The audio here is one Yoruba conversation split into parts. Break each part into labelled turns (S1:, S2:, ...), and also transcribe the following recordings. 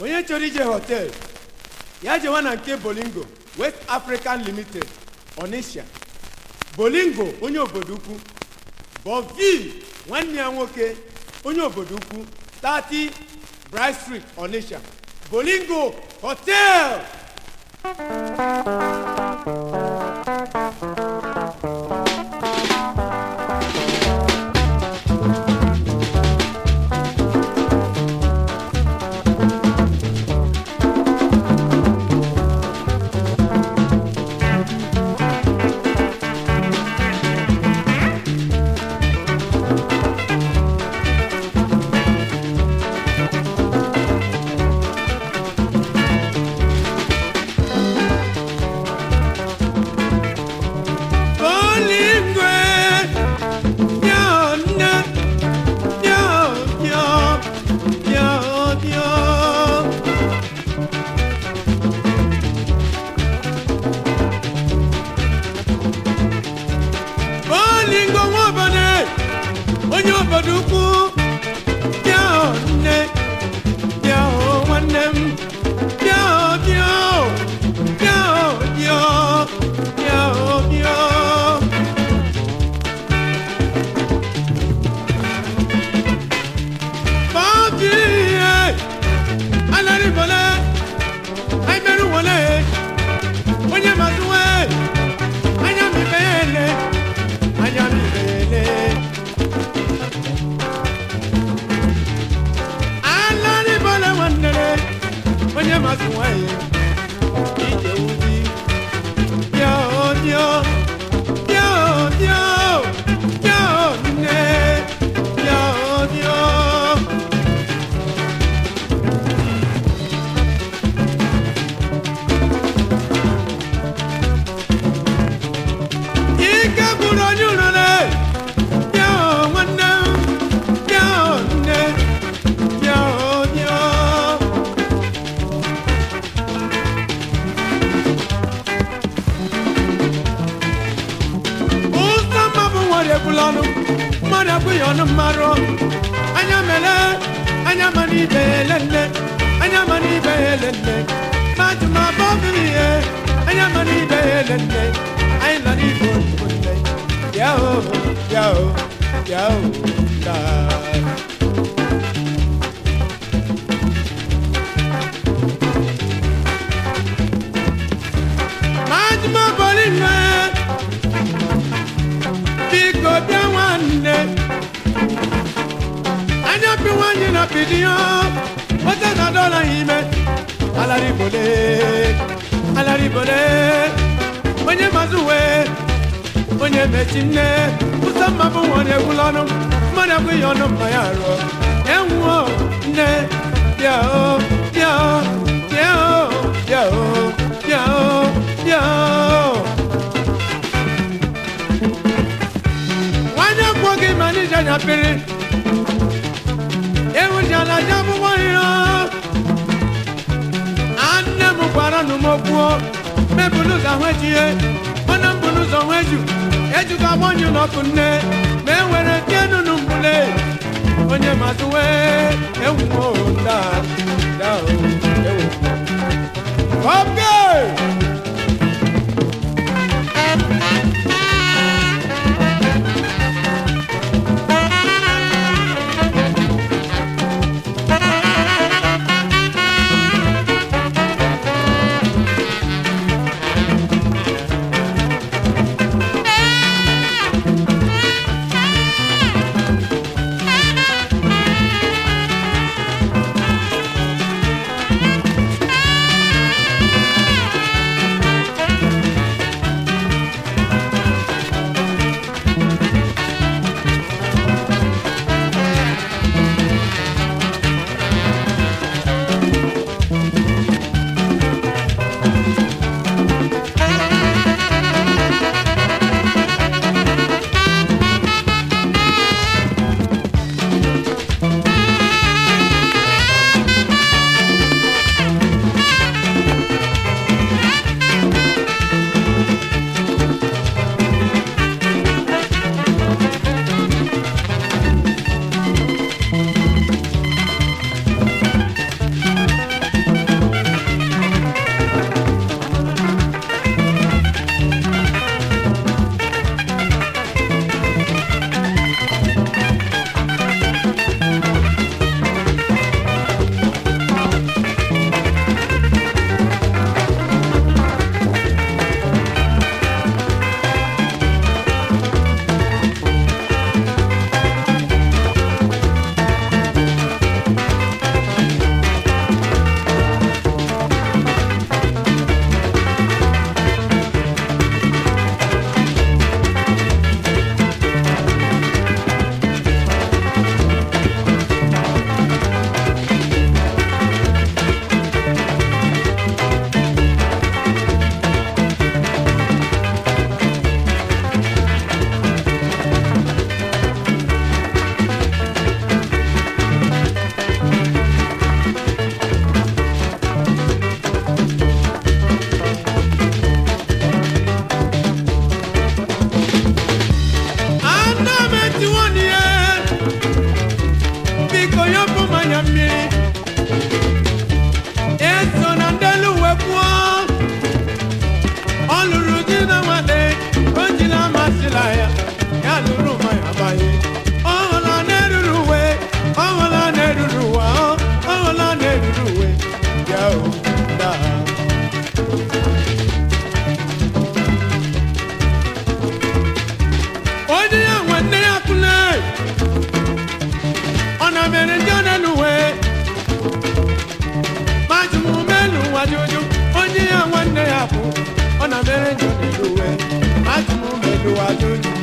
S1: onye chọrọ ije họteelụ ya jewa na nke bolingo west african limited onisha bolingo onye obodo ukwu bovi nwanne ya nwoke onye obodo ukwu 30 bright street onisha bolingo hotel was away. pulọnụ mmadụ abụghị ọnụ mmarụ anya mele anya mana ibe elenne anya mana ibe elenne mmadụ ma bụ ọbụghị ihe anya mana ibe elenne anyị nọ n'igbo ya o ya o ya pidió, ponte una ime, alari me alari alaribole, onye mazue, onye mechine, usama bu onye gulano, mana kuyonu mayaro. kwuo mebulu ụzọ nweji ihe ọnụ mbulu ụzọ nweju ejikwa gbanyụ n'ọkụ nne ma e nwere nke nunu mbule onye mazụwe ewuo daa daa ewu I do.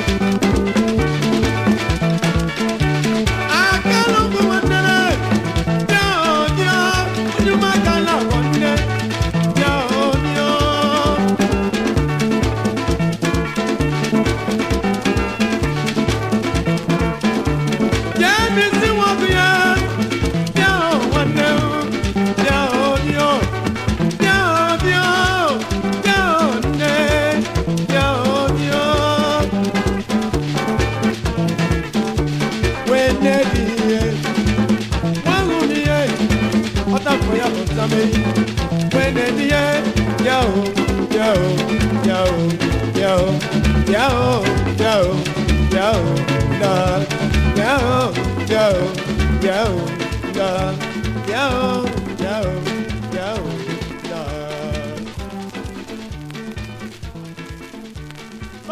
S1: thank you ọ̀nà méjì. Pẹ̀lẹ́ nìyẹn, yà ó, yà ó, yà ó, yà ó, yà ó, yà ó, yà ó, lọ. Yà ó, yà ó, yà ó, lọ. Yà ó, yà ó, yà ó, lọ.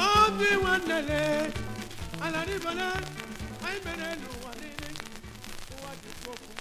S1: Ó bí wọn nílé, alárìbọ̀lá, àìbẹ̀rẹ̀ lù wọ́n nílé, wọ́n ti kókó.